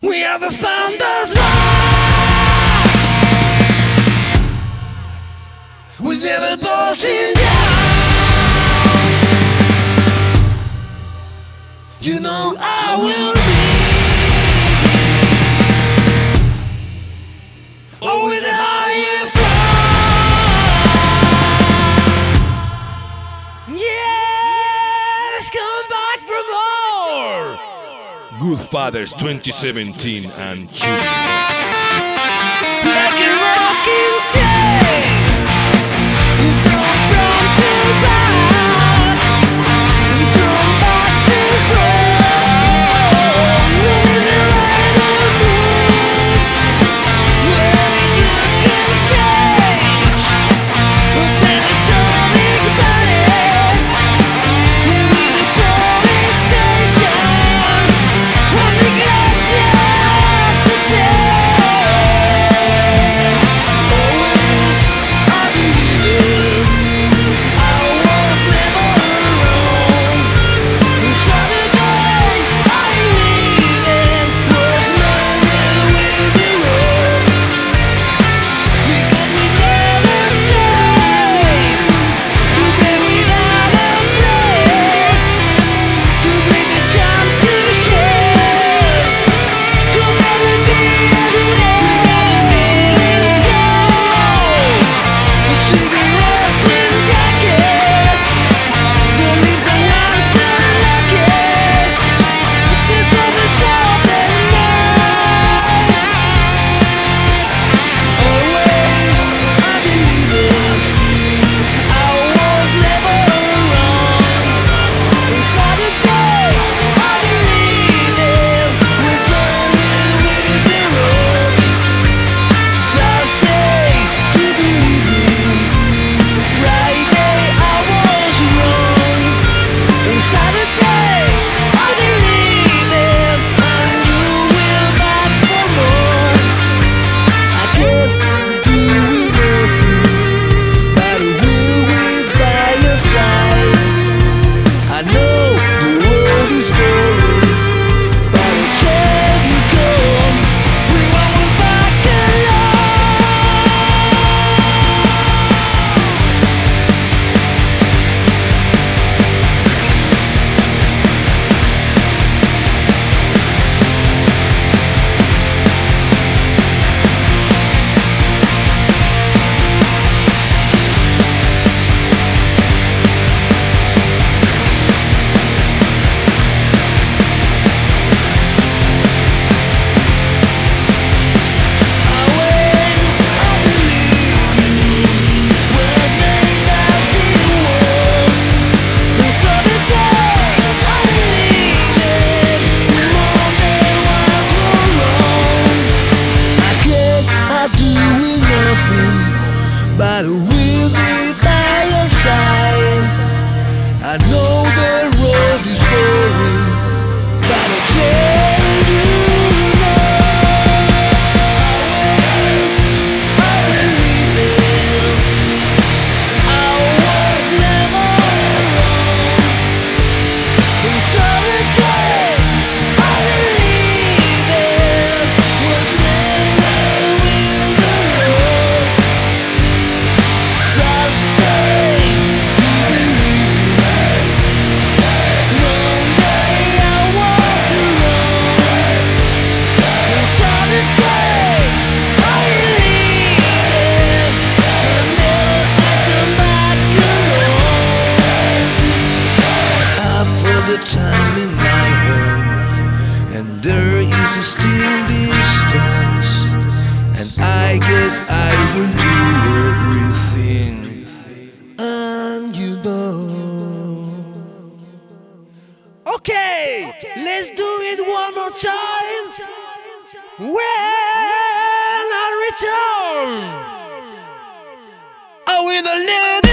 We are the Founders Rock! Was never bossing down. You know I will. Good Fathers 2017 and Children. by the river. the time in my hand. And there is a still distance. And I guess I will do everything. And you know. Okay. let's do it one more time. When I return I will live